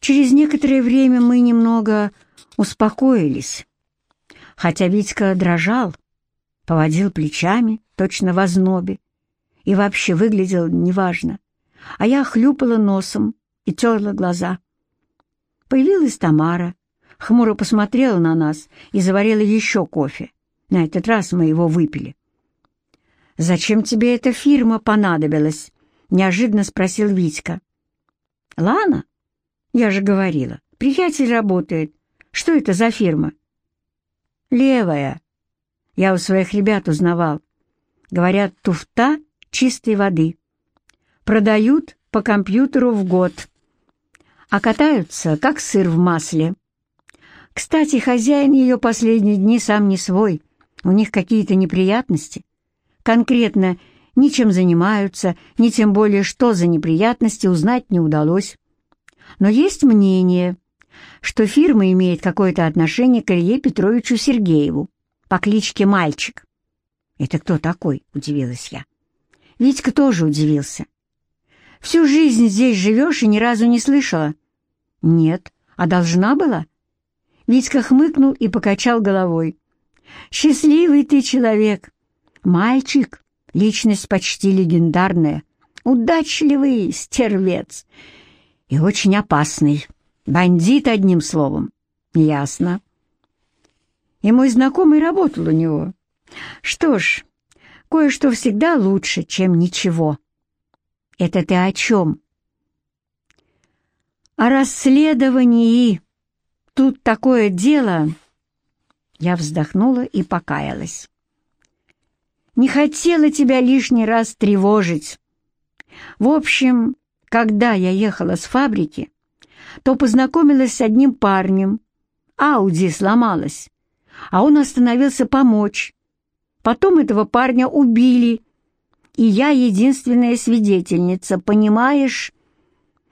Через некоторое время мы немного успокоились, хотя Витька дрожал, поводил плечами, точно в ознобе, и вообще выглядел неважно, а я хлюпала носом и терла глаза. Появилась Тамара, хмуро посмотрела на нас и заварила еще кофе. На этот раз мы его выпили. «Зачем тебе эта фирма понадобилась?» — неожиданно спросил Витька. «Лана? Я же говорила, приятель работает. Что это за фирма?» «Левая. Я у своих ребят узнавал. Говорят, туфта чистой воды. Продают по компьютеру в год. А катаются, как сыр в масле. Кстати, хозяин ее последние дни сам не свой. У них какие-то неприятности. Конкретно ничем занимаются, ни тем более, что за неприятности, узнать не удалось. Но есть мнение, что фирма имеет какое-то отношение к Илье Петровичу Сергееву по кличке Мальчик. «Это кто такой?» — удивилась я. Витька тоже удивился. «Всю жизнь здесь живешь и ни разу не слышала?» «Нет, а должна была?» Витька хмыкнул и покачал головой. «Счастливый ты человек! Мальчик, личность почти легендарная, удачливый стервец и очень опасный, бандит одним словом. Ясно. И мой знакомый работал у него. Что ж, кое-что всегда лучше, чем ничего. Это ты о чем? О расследовании. Тут такое дело. Я вздохнула и покаялась. Не хотела тебя лишний раз тревожить. В общем, когда я ехала с фабрики, то познакомилась с одним парнем. Ауди сломалась, а он остановился помочь. Потом этого парня убили, и я единственная свидетельница, понимаешь?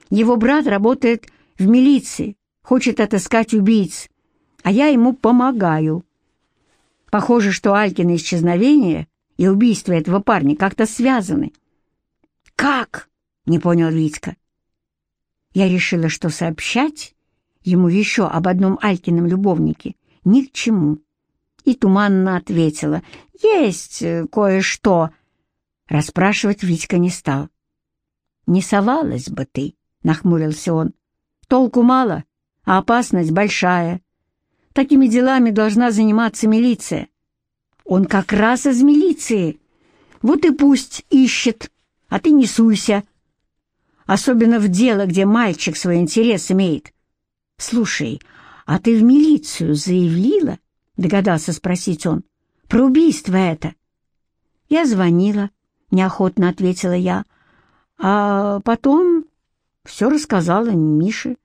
Его брат работает в милиции, хочет отыскать убийц, а я ему помогаю. Похоже, что Алькино исчезновение и убийство этого парня как-то связаны. «Как?» — не понял Витька. Я решила, что сообщать ему еще об одном Алькином любовнике ни к чему и туманно ответила «Есть э, кое-что». Расспрашивать Витька не стал. «Не совалась бы ты», — нахмурился он. «Толку мало, а опасность большая. Такими делами должна заниматься милиция». «Он как раз из милиции. Вот и пусть ищет, а ты не суйся. Особенно в дело, где мальчик свой интерес имеет. Слушай, а ты в милицию заявила?» догадался спросить он. «Про убийство это». «Я звонила», — неохотно ответила я. «А потом все рассказала Мише.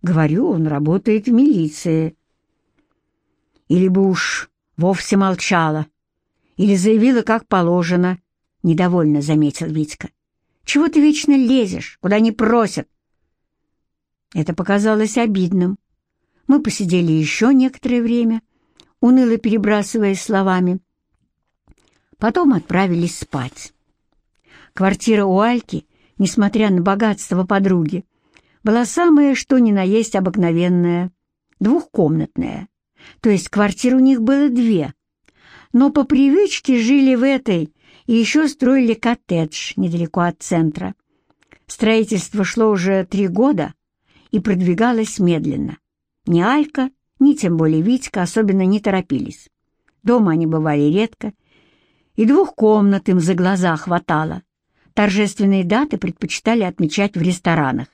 Говорю, он работает в милиции». «Или бы уж вовсе молчала, или заявила, как положено», — недовольно заметил Витька. «Чего ты вечно лезешь, куда не просят?» Это показалось обидным. Мы посидели еще некоторое время, — уныло перебрасываясь словами. Потом отправились спать. Квартира у Альки, несмотря на богатство подруги, была самая что ни на есть обыкновенная, двухкомнатная. То есть квартир у них было две, но по привычке жили в этой и еще строили коттедж недалеко от центра. Строительство шло уже три года и продвигалось медленно. Ни Алька, ни тем более Витька особенно не торопились. Дома они бывали редко, и двух комнат им за глаза хватало. Торжественные даты предпочитали отмечать в ресторанах.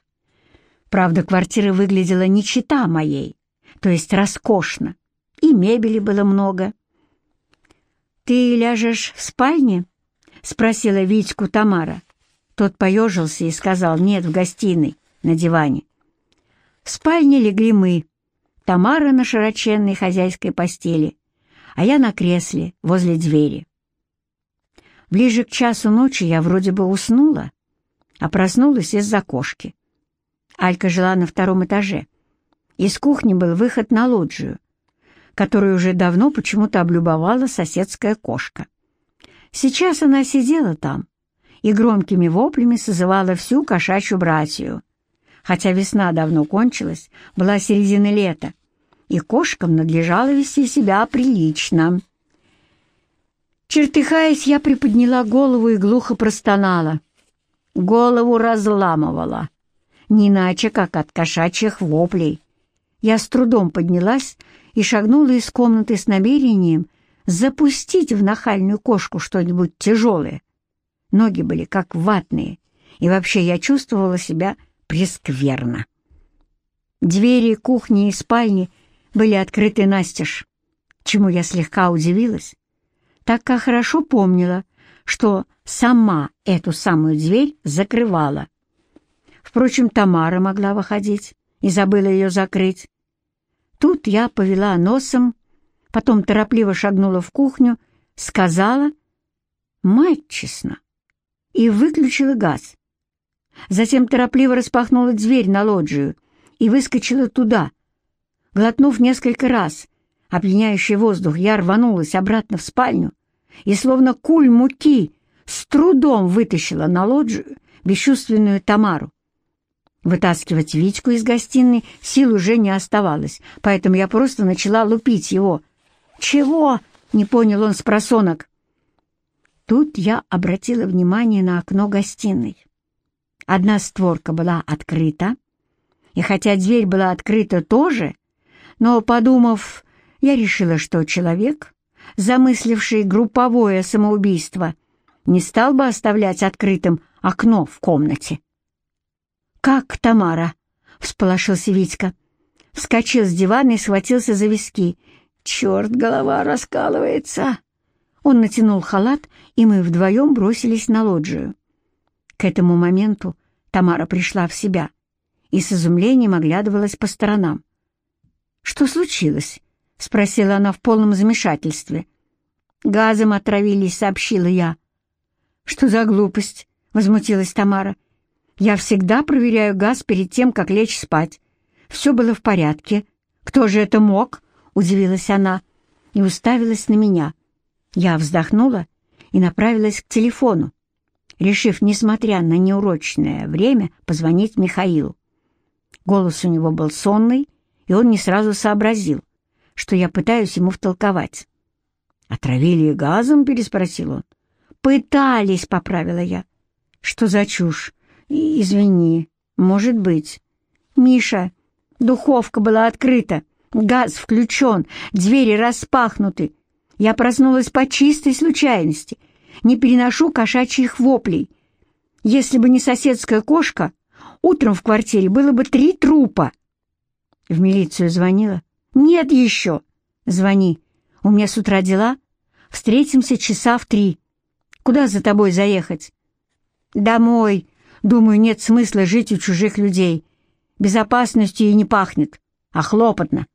Правда, квартира выглядела не чита моей, то есть роскошно, и мебели было много. «Ты ляжешь в спальне?» — спросила Витьку Тамара. Тот поежился и сказал «нет, в гостиной, на диване». В спальне легли мы, Тамара на широченной хозяйской постели, а я на кресле возле двери. Ближе к часу ночи я вроде бы уснула, а проснулась из-за кошки. Алька жила на втором этаже. Из кухни был выход на лоджию, которую уже давно почему-то облюбовала соседская кошка. Сейчас она сидела там и громкими воплями созывала всю кошачью братью. хотя весна давно кончилась, была середина лета, и кошкам надлежало вести себя прилично. Чертыхаясь, я приподняла голову и глухо простонала. Голову разламывала, не иначе, как от кошачьих воплей. Я с трудом поднялась и шагнула из комнаты с намерением запустить в нахальную кошку что-нибудь тяжелое. Ноги были как ватные, и вообще я чувствовала себя прескверно. Двери кухни и спальни были открыты настежь, чему я слегка удивилась, так как хорошо помнила, что сама эту самую дверь закрывала. Впрочем, Тамара могла выходить и забыла ее закрыть. Тут я повела носом, потом торопливо шагнула в кухню, сказала «Мать честно!» и выключила газ. Затем торопливо распахнула дверь на лоджию и выскочила туда. Глотнув несколько раз опьяняющий воздух, я рванулась обратно в спальню и, словно куль муки, с трудом вытащила на лоджию бесчувственную Тамару. Вытаскивать Витьку из гостиной сил уже не оставалось, поэтому я просто начала лупить его. «Чего?» — не понял он с просонок. Тут я обратила внимание на окно гостиной. Одна створка была открыта, и хотя дверь была открыта тоже, но, подумав, я решила, что человек, замысливший групповое самоубийство, не стал бы оставлять открытым окно в комнате. «Как Тамара?» — всполошился Витька. Вскочил с дивана и схватился за виски. «Черт, голова раскалывается!» Он натянул халат, и мы вдвоем бросились на лоджию. К этому моменту Тамара пришла в себя и с изумлением оглядывалась по сторонам. «Что случилось?» — спросила она в полном замешательстве. «Газом отравились», — сообщила я. «Что за глупость?» — возмутилась Тамара. Я всегда проверяю газ перед тем, как лечь спать. Все было в порядке. Кто же это мог?» — удивилась она и уставилась на меня. Я вздохнула и направилась к телефону, решив, несмотря на неурочное время, позвонить Михаилу. Голос у него был сонный, и он не сразу сообразил, что я пытаюсь ему втолковать. «Отравили газом?» — переспросил он. «Пытались», — поправила я. «Что за чушь? «Извини, может быть. Миша, духовка была открыта, газ включен, двери распахнуты. Я проснулась по чистой случайности. Не переношу кошачьих воплей. Если бы не соседская кошка, утром в квартире было бы три трупа». В милицию звонила? «Нет еще». «Звони. У меня с утра дела. Встретимся часа в три. Куда за тобой заехать?» «Домой», Думаю, нет смысла жить у чужих людей. Безопасностью и не пахнет, а хлопотно.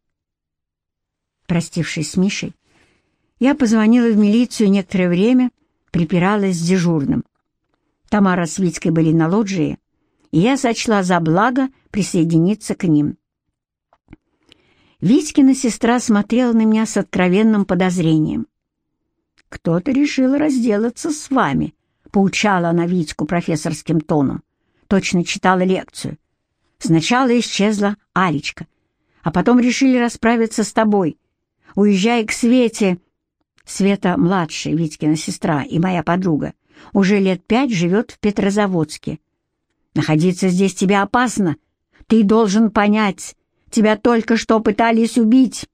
Простившись с Мишей, я позвонила в милицию некоторое время, припиралась с дежурным. Тамара с Витькой были на лоджии, и я сочла за благо присоединиться к ним. Витькина сестра смотрела на меня с откровенным подозрением. «Кто-то решил разделаться с вами», Поучала она Витьку профессорским тоном. Точно читала лекцию. Сначала исчезла Алечка, а потом решили расправиться с тобой. Уезжай к Свете. Света младшая, Витькина сестра и моя подруга, уже лет пять живет в Петрозаводске. Находиться здесь тебе опасно. Ты должен понять, тебя только что пытались убить.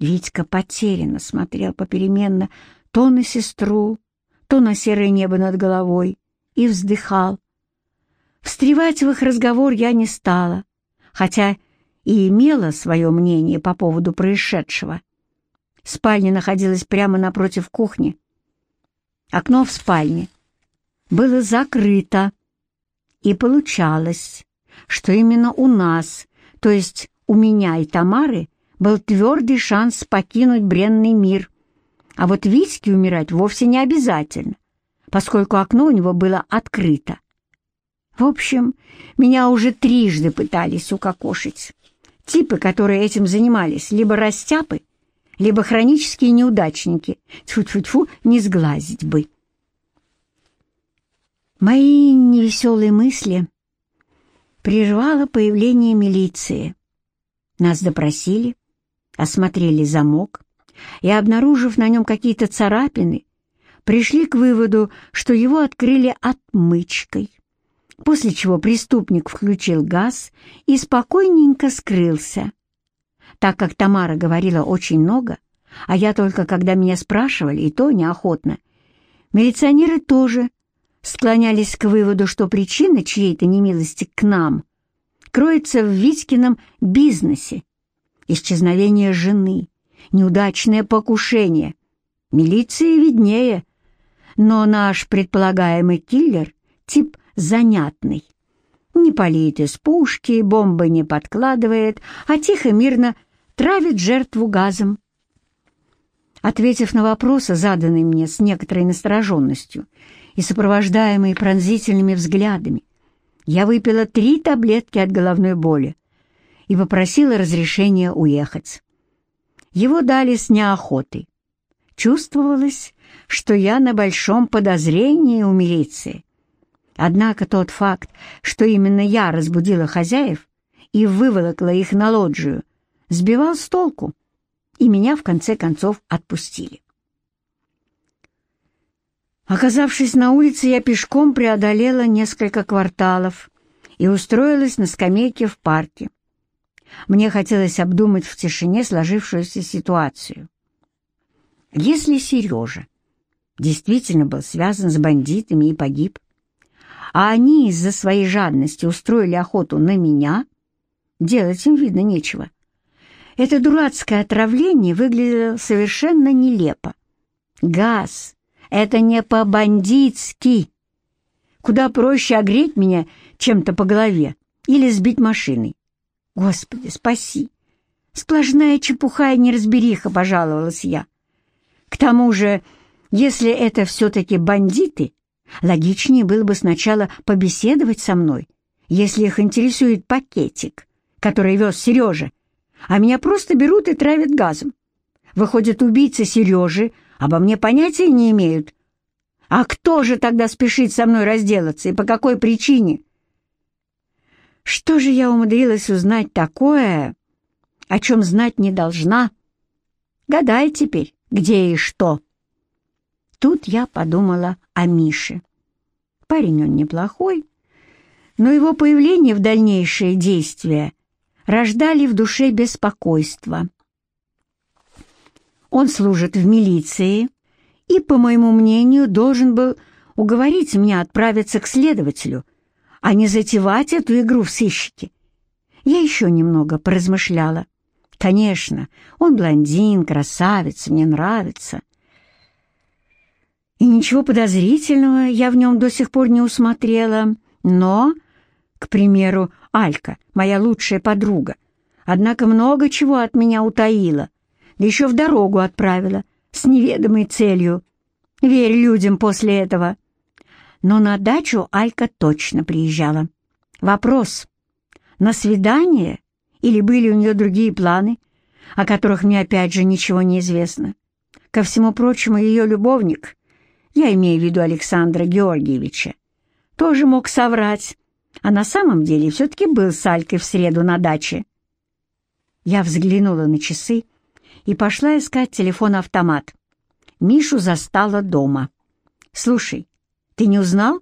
Витька потерянно смотрел попеременно то на сестру, то на серое небо над головой и вздыхал. Встревать в их разговор я не стала, хотя и имела свое мнение по поводу происшедшего. Спальня находилась прямо напротив кухни. Окно в спальне было закрыто, и получалось, что именно у нас, то есть у меня и Тамары, был твердый шанс покинуть бренный мир. А вот Витьке умирать вовсе не обязательно, поскольку окно у него было открыто. В общем, меня уже трижды пытались укокошить. Типы, которые этим занимались, либо растяпы, либо хронические неудачники. Тьфу-тьфу-тьфу, не сглазить бы. Мои невеселые мысли прервало появление милиции. Нас допросили, осмотрели замок и, обнаружив на нем какие-то царапины, пришли к выводу, что его открыли отмычкой, после чего преступник включил газ и спокойненько скрылся. Так как Тамара говорила очень много, а я только, когда меня спрашивали, и то неохотно, милиционеры тоже склонялись к выводу, что причина чьей-то немилости к нам кроется в Витькином бизнесе. Исчезновение жены, неудачное покушение. Милиции виднее, но наш предполагаемый киллер — тип занятный. Не палит из пушки, бомбы не подкладывает, а тихо-мирно травит жертву газом. Ответив на вопросы, заданные мне с некоторой настороженностью и сопровождаемые пронзительными взглядами, я выпила три таблетки от головной боли и попросила разрешения уехать. Его дали с неохотой. Чувствовалось, что я на большом подозрении у милиции. Однако тот факт, что именно я разбудила хозяев и выволокла их на лоджию, сбивал с толку, и меня в конце концов отпустили. Оказавшись на улице, я пешком преодолела несколько кварталов и устроилась на скамейке в парке. Мне хотелось обдумать в тишине сложившуюся ситуацию. Если Сережа действительно был связан с бандитами и погиб, а они из-за своей жадности устроили охоту на меня, делать им, видно, нечего. Это дурацкое отравление выглядело совершенно нелепо. Газ — это не по-бандитски. Куда проще огреть меня чем-то по голове или сбить машиной. Господи, спаси! Сплошная чепуха и неразбериха, пожаловалась я. К тому же, если это все-таки бандиты, логичнее было бы сначала побеседовать со мной, если их интересует пакетик, который вез Сережа, а меня просто берут и травят газом. Выходит, убийцы Сережи обо мне понятия не имеют. А кто же тогда спешит со мной разделаться и по какой причине? Что же я умудрилась узнать такое, о чем знать не должна? Гадай теперь, где и что. Тут я подумала о Мише. Парень он неплохой, но его появление в дальнейшие действия рождали в душе беспокойство. Он служит в милиции и, по моему мнению, должен был уговорить меня отправиться к следователю, а не затевать эту игру в сыщики. Я еще немного поразмышляла. Конечно, он блондин, красавец, мне нравится. И ничего подозрительного я в нем до сих пор не усмотрела. Но, к примеру, Алька, моя лучшая подруга, однако много чего от меня утаила, да еще в дорогу отправила, с неведомой целью. Верь людям после этого. Но на дачу Алька точно приезжала. Вопрос, на свидание или были у нее другие планы, о которых мне опять же ничего не известно? Ко всему прочему, ее любовник, я имею в виду Александра Георгиевича, тоже мог соврать, а на самом деле все-таки был с Алькой в среду на даче. Я взглянула на часы и пошла искать телефон-автомат. Мишу застала дома. «Слушай, ты не узнал,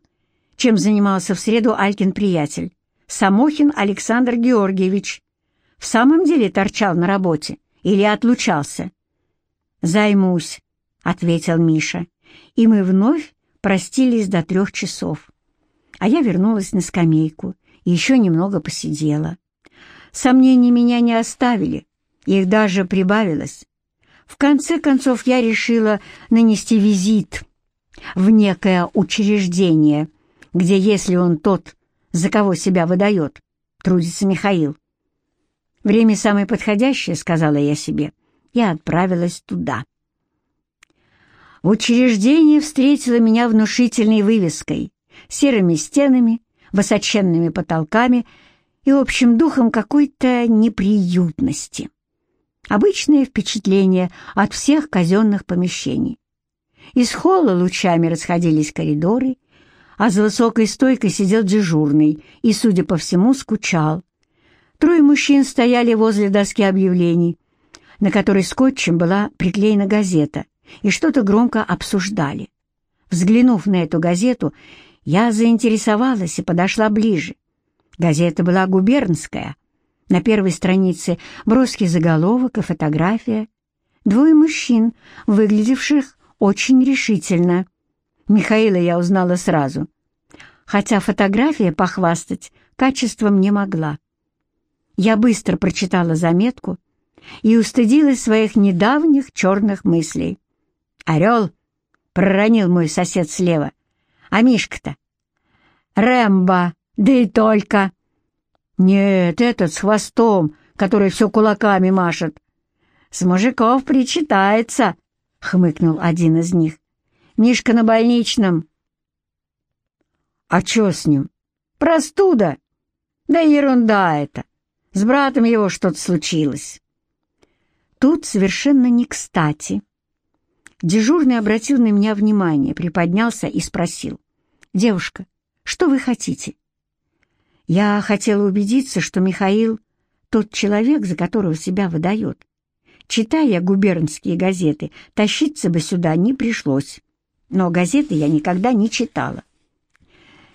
чем занимался в среду Алькин приятель? Самохин Александр Георгиевич. В самом деле торчал на работе или отлучался?» «Займусь», — ответил Миша, и мы вновь простились до трех часов. А я вернулась на скамейку и еще немного посидела. Сомнения меня не оставили, их даже прибавилось. В конце концов я решила нанести визит в некое учреждение, где, если он тот, за кого себя выдает, трудится Михаил. «Время самое подходящее», — сказала я себе, и отправилась туда. В учреждении встретила меня внушительной вывеской, серыми стенами, высоченными потолками и общим духом какой-то неприютности. Обычное впечатление от всех казенных помещений. Из холла лучами расходились коридоры, а за высокой стойкой сидел дежурный и, судя по всему, скучал. Трое мужчин стояли возле доски объявлений, на которой скотчем была приклеена газета, и что-то громко обсуждали. Взглянув на эту газету, я заинтересовалась и подошла ближе. Газета была губернская. На первой странице броский заголовок и фотография. Двое мужчин, выглядевших очень решительно. Михаила я узнала сразу, хотя фотография похвастать качеством не могла. Я быстро прочитала заметку и устыдилась своих недавних черных мыслей. «Орел!» — проронил мой сосед слева. «А Мишка-то?» «Рэмбо, да и только!» «Нет, этот с хвостом, который все кулаками машет». «С мужиков причитается», — хмыкнул один из них. «Мишка на больничном». «А чё с ним?» «Простуда». «Да ерунда это. С братом его что-то случилось». Тут совершенно не кстати. Дежурный обратил на меня внимание, приподнялся и спросил. «Девушка, что вы хотите?» Я хотела убедиться, что Михаил — тот человек, за которого себя выдает. Читая губернские газеты, тащиться бы сюда не пришлось. Но газеты я никогда не читала.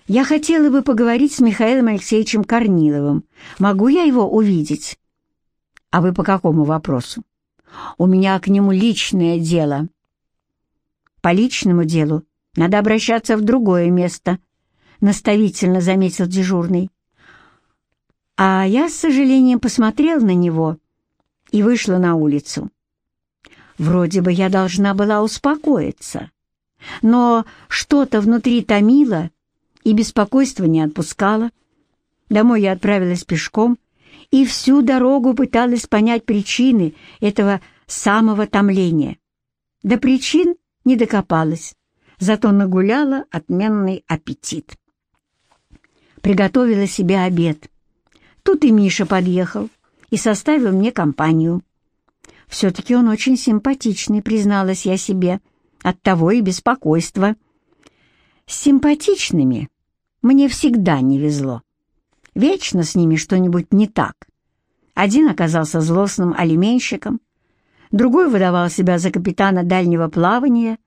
Я хотела бы поговорить с Михаилом Алексеевичем Корниловым. Могу я его увидеть? А вы по какому вопросу? У меня к нему личное дело. По личному делу надо обращаться в другое место, наставительно заметил дежурный. А я с сожалением посмотрел на него и вышла на улицу. Вроде бы я должна была успокоиться, но что-то внутри томило и беспокойство не отпускало. Домой я отправилась пешком и всю дорогу пыталась понять причины этого самого томления. До причин не докопалась, зато нагуляла отменный аппетит. Приготовила себе обед. Тут и Миша подъехал и составил мне компанию. Все-таки он очень симпатичный, призналась я себе, оттого и беспокойство. С симпатичными мне всегда не везло. Вечно с ними что-нибудь не так. Один оказался злостным алименщиком, другой выдавал себя за капитана дальнего плавания,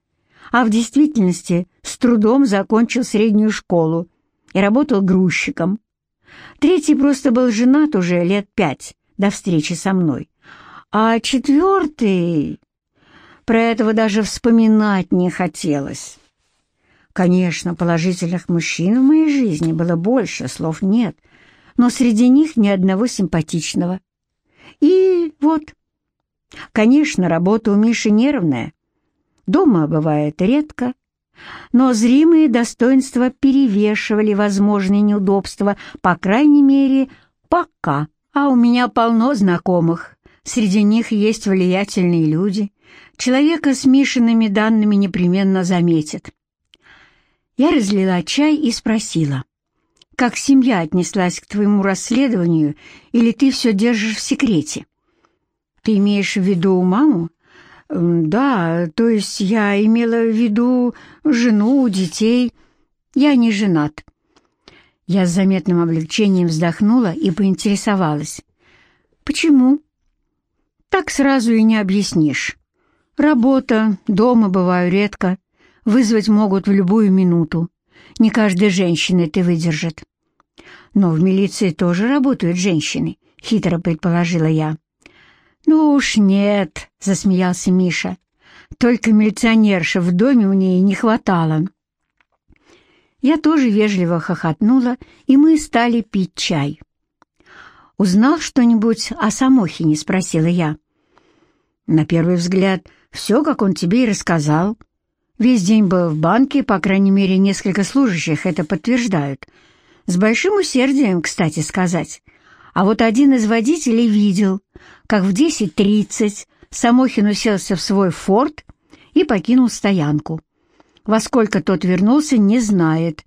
а в действительности с трудом закончил среднюю школу и работал грузчиком. Третий просто был женат уже лет пять до встречи со мной. А четвертый... Про этого даже вспоминать не хотелось. Конечно, положительных мужчин в моей жизни было больше, слов нет, но среди них ни одного симпатичного. И вот, конечно, работа у Миши нервная. Дома бывает редко, но зримые достоинства перевешивали возможные неудобства, по крайней мере, пока. А у меня полно знакомых. Среди них есть влиятельные люди. Человека с Мишиными данными непременно заметят. Я разлила чай и спросила, как семья отнеслась к твоему расследованию, или ты все держишь в секрете? Ты имеешь в виду маму? Да, то есть я имела в виду жену, детей. Я не женат. Я с заметным облегчением вздохнула и поинтересовалась. «Почему?» «Так сразу и не объяснишь. Работа, дома бываю редко, вызвать могут в любую минуту. Не каждая женщина это выдержит». «Но в милиции тоже работают женщины», — хитро предположила я. «Ну уж нет», — засмеялся Миша. «Только милиционерша в доме у ней не хватало». Я тоже вежливо хохотнула, и мы стали пить чай. «Узнал что-нибудь о Самохине?» — спросила я. «На первый взгляд, все, как он тебе и рассказал. Весь день был в банке, по крайней мере, несколько служащих это подтверждают. С большим усердием, кстати сказать. А вот один из водителей видел, как в 10.30 Самохин уселся в свой форт и покинул стоянку. Во сколько тот вернулся, не знает.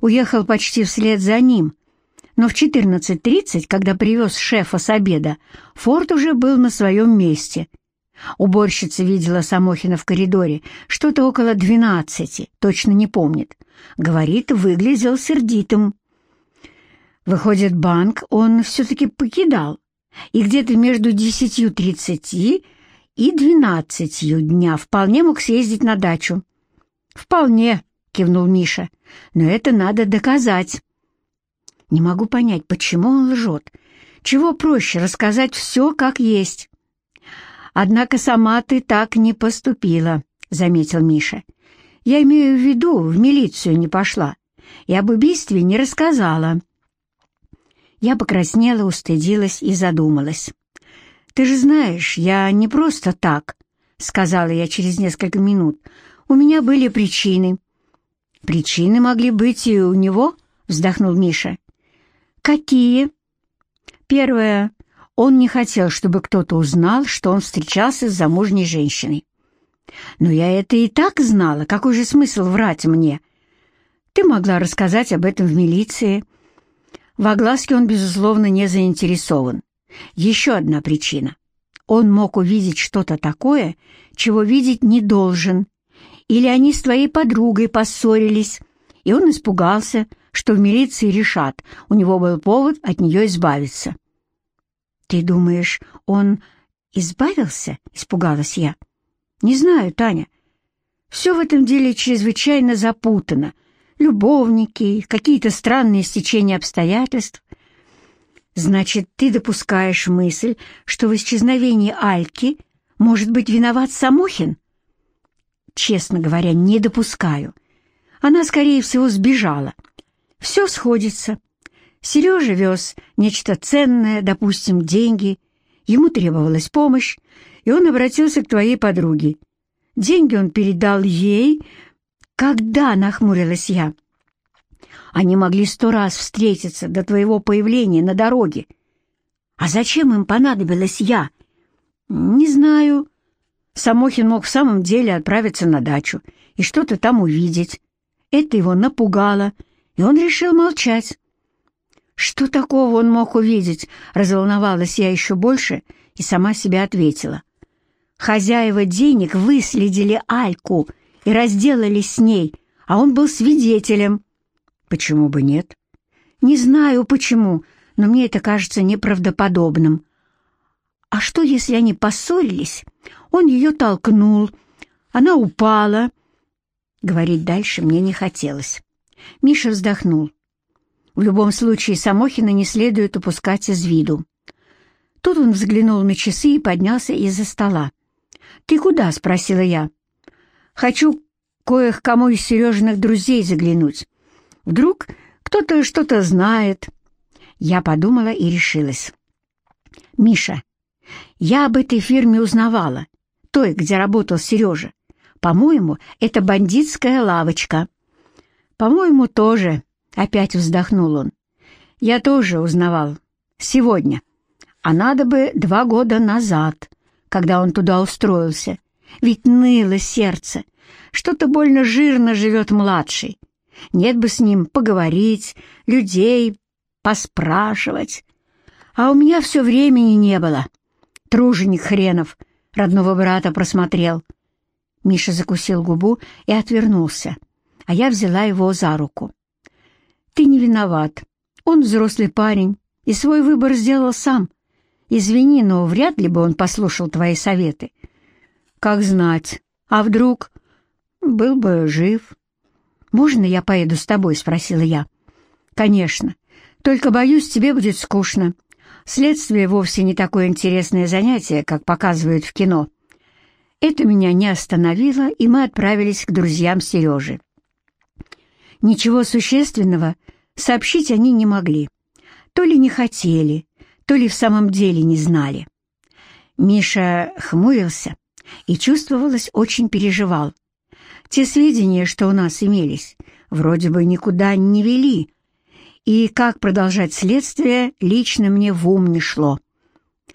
Уехал почти вслед за ним. Но в 14.30, когда привез шефа с обеда, Форд уже был на своем месте. Уборщица видела Самохина в коридоре, что-то около двенадцати, точно не помнит. Говорит, выглядел сердитым. Выходит, банк он все-таки покидал, и где-то между десятью тридцати и двенадцатью дня вполне мог съездить на дачу. «Вполне», — кивнул Миша, — «но это надо доказать». Не могу понять, почему он лжет. Чего проще рассказать все как есть. «Однако сама ты так не поступила», — заметил Миша. «Я имею в виду, в милицию не пошла и об убийстве не рассказала». Я покраснела, устыдилась и задумалась. «Ты же знаешь, я не просто так», — сказала я через несколько минут. «У меня были причины». «Причины могли быть и у него», — вздохнул Миша. «Какие?» «Первое. Он не хотел, чтобы кто-то узнал, что он встречался с замужней женщиной. Но я это и так знала. Какой же смысл врать мне? Ты могла рассказать об этом в милиции. В огласке он, безусловно, не заинтересован. Еще одна причина. Он мог увидеть что-то такое, чего видеть не должен. Или они с твоей подругой поссорились, и он испугался, что в милиции решат, у него был повод от нее избавиться. «Ты думаешь, он избавился?» — испугалась я. «Не знаю, Таня. Все в этом деле чрезвычайно запутано. Любовники, какие-то странные стечения обстоятельств. Значит, ты допускаешь мысль, что в исчезновении Альки может быть виноват Самохин? Честно говоря, не допускаю. Она, скорее всего, сбежала. Все сходится. Сережа вез нечто ценное, допустим, деньги. Ему требовалась помощь, и он обратился к твоей подруге. Деньги он передал ей. Когда, нахмурилась я, — они могли сто раз встретиться до твоего появления на дороге. А зачем им понадобилась я? Не знаю. Самохин мог в самом деле отправиться на дачу и что-то там увидеть. Это его напугало, и он решил молчать. Что такого он мог увидеть? Разволновалась я еще больше и сама себе ответила. Хозяева денег выследили Альку и разделались с ней, а он был свидетелем. Почему бы нет? Не знаю почему, но мне это кажется неправдоподобным. А что, если они поссорились? Он ее толкнул, она упала. Говорить дальше мне не хотелось. Миша вздохнул. В любом случае, Самохина не следует упускать из виду. Тут он взглянул на часы и поднялся из-за стола. «Ты куда?» — спросила я. «Хочу кое к кому из Сережиных друзей заглянуть. Вдруг кто-то что-то знает. Я подумала и решилась. «Миша, я об этой фирме узнавала, той, где работал Сережа. По-моему, это бандитская лавочка». «По-моему, тоже», — опять вздохнул он. «Я тоже узнавал. Сегодня. А надо бы два года назад, когда он туда устроился. Ведь ныло сердце. Что-то больно жирно живет младший. Нет бы с ним поговорить, людей поспрашивать. А у меня все времени не было. Труженик хренов родного брата просмотрел. Миша закусил губу и отвернулся, а я взяла его за руку. «Ты не виноват. Он взрослый парень и свой выбор сделал сам. Извини, но вряд ли бы он послушал твои советы. Как знать, а вдруг был бы жив?» «Можно я поеду с тобой?» — спросила я. «Конечно. Только, боюсь, тебе будет скучно. Следствие вовсе не такое интересное занятие, как показывают в кино». Это меня не остановило, и мы отправились к друзьям Сережи. Ничего существенного сообщить они не могли. То ли не хотели, то ли в самом деле не знали. Миша хмурился и, чувствовалось, очень переживал. Те сведения, что у нас имелись, вроде бы никуда не вели, и как продолжать следствие лично мне в ум не шло.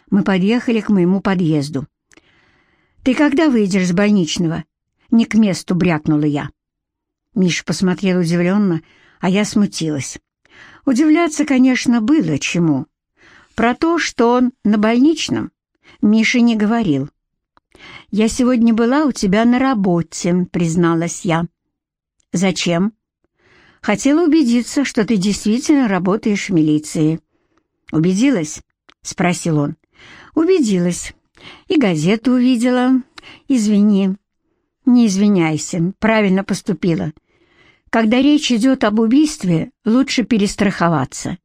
Мы подъехали к моему подъезду. «Ты когда выйдешь с больничного?» «Не к месту», — брякнула я. Миша посмотрел удивленно, а я смутилась. Удивляться, конечно, было чему. Про то, что он на больничном, Миша не говорил. «Я сегодня была у тебя на работе», — призналась я. «Зачем?» «Хотела убедиться, что ты действительно работаешь в милиции». «Убедилась?» — спросил он. «Убедилась. И газету увидела. Извини». «Не извиняйся, правильно поступила. Когда речь идет об убийстве, лучше перестраховаться.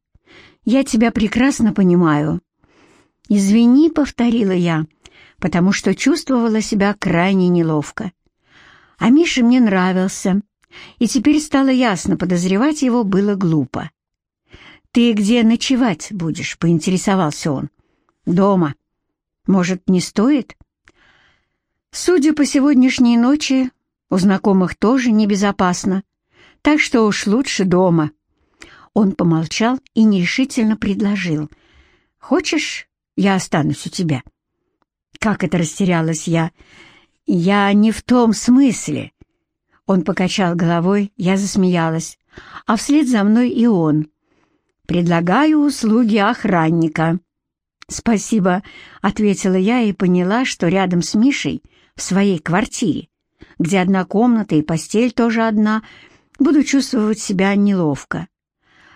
Я тебя прекрасно понимаю». «Извини», — повторила я, потому что чувствовала себя крайне неловко. А Миша мне нравился, и теперь стало ясно, подозревать его было глупо. «Ты где ночевать будешь?» — поинтересовался он. «Дома. Может, не стоит?» «Судя по сегодняшней ночи, у знакомых тоже небезопасно, так что уж лучше дома». Он помолчал и нерешительно предложил. «Хочешь, я останусь у тебя?» Как это растерялась я? «Я не в том смысле». Он покачал головой, я засмеялась, а вслед за мной и он. «Предлагаю услуги охранника». «Спасибо», — ответила я и поняла, что рядом с Мишей, в своей квартире, где одна комната и постель тоже одна, буду чувствовать себя неловко.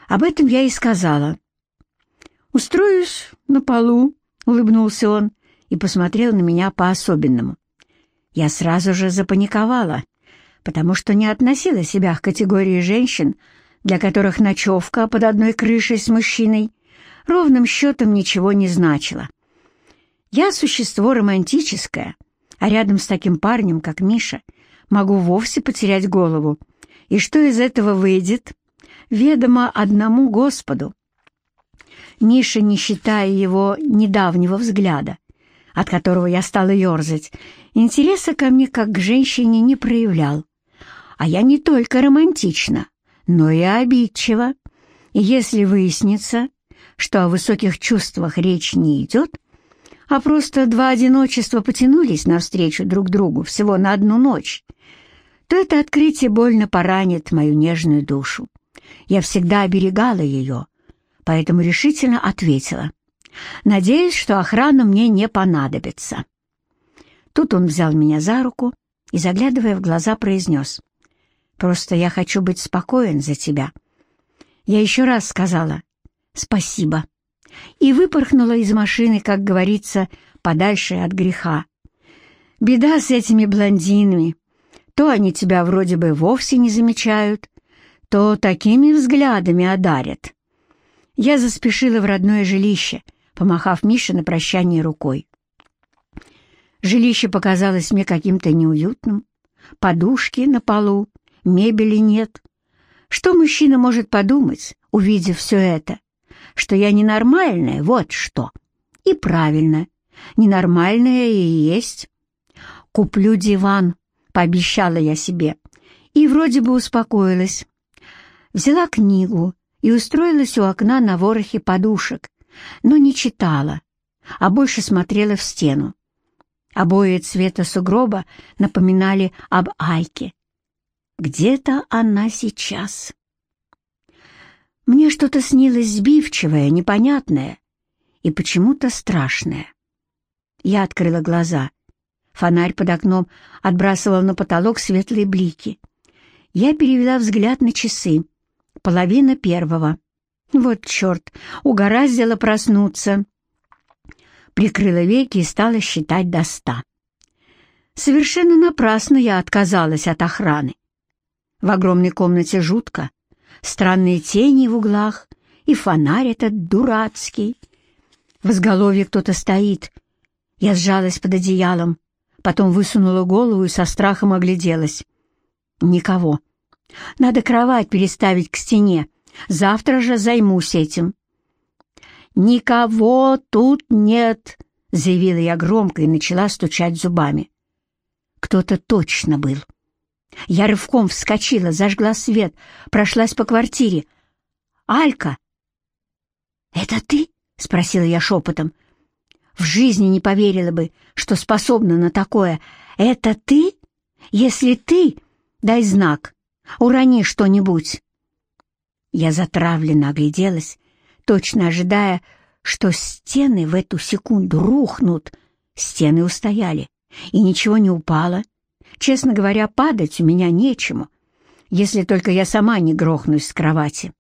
Об этом я и сказала. «Устроюсь на полу», — улыбнулся он и посмотрел на меня по-особенному. Я сразу же запаниковала, потому что не относила себя к категории женщин, для которых ночевка под одной крышей с мужчиной ровным счетом ничего не значила. Я существо романтическое, а рядом с таким парнем, как Миша, могу вовсе потерять голову. И что из этого выйдет? Ведомо одному Господу. Миша, не считая его недавнего взгляда, от которого я стала ерзать, интереса ко мне как к женщине не проявлял. А я не только романтична, но и обидчива. И если выяснится, что о высоких чувствах речь не идет, а просто два одиночества потянулись навстречу друг другу всего на одну ночь, то это открытие больно поранит мою нежную душу. Я всегда оберегала ее, поэтому решительно ответила — Надеюсь, что охрана мне не понадобится. Тут он взял меня за руку и, заглядывая в глаза, произнес. «Просто я хочу быть спокоен за тебя». Я еще раз сказала «спасибо» и выпорхнула из машины, как говорится, подальше от греха. Беда с этими блондинами. То они тебя вроде бы вовсе не замечают, то такими взглядами одарят. Я заспешила в родное жилище — помахав Мише на прощание рукой. Жилище показалось мне каким-то неуютным. Подушки на полу, мебели нет. Что мужчина может подумать, увидев все это? Что я ненормальная, вот что. И правильно, ненормальная и есть. Куплю диван, пообещала я себе, и вроде бы успокоилась. Взяла книгу и устроилась у окна на ворохе подушек, но не читала, а больше смотрела в стену. Обои цвета сугроба напоминали об Айке. Где-то она сейчас. Мне что-то снилось сбивчивое, непонятное и почему-то страшное. Я открыла глаза. Фонарь под окном отбрасывал на потолок светлые блики. Я перевела взгляд на часы. Половина первого. Вот черт, угораздило проснуться. Прикрыла веки и стала считать до ста. Совершенно напрасно я отказалась от охраны. В огромной комнате жутко, странные тени в углах и фонарь этот дурацкий. В изголовье кто-то стоит. Я сжалась под одеялом, потом высунула голову и со страхом огляделась. Никого. Надо кровать переставить к стене, Завтра же займусь этим». «Никого тут нет», — заявила я громко и начала стучать зубами. Кто-то точно был. Я рывком вскочила, зажгла свет, прошлась по квартире. «Алька!» «Это ты?» — спросила я шепотом. «В жизни не поверила бы, что способна на такое. Это ты? Если ты, дай знак, урони что-нибудь». Я затравленно огляделась, точно ожидая, что стены в эту секунду рухнут. Стены устояли, и ничего не упало. Честно говоря, падать у меня нечему, если только я сама не грохнусь с кровати.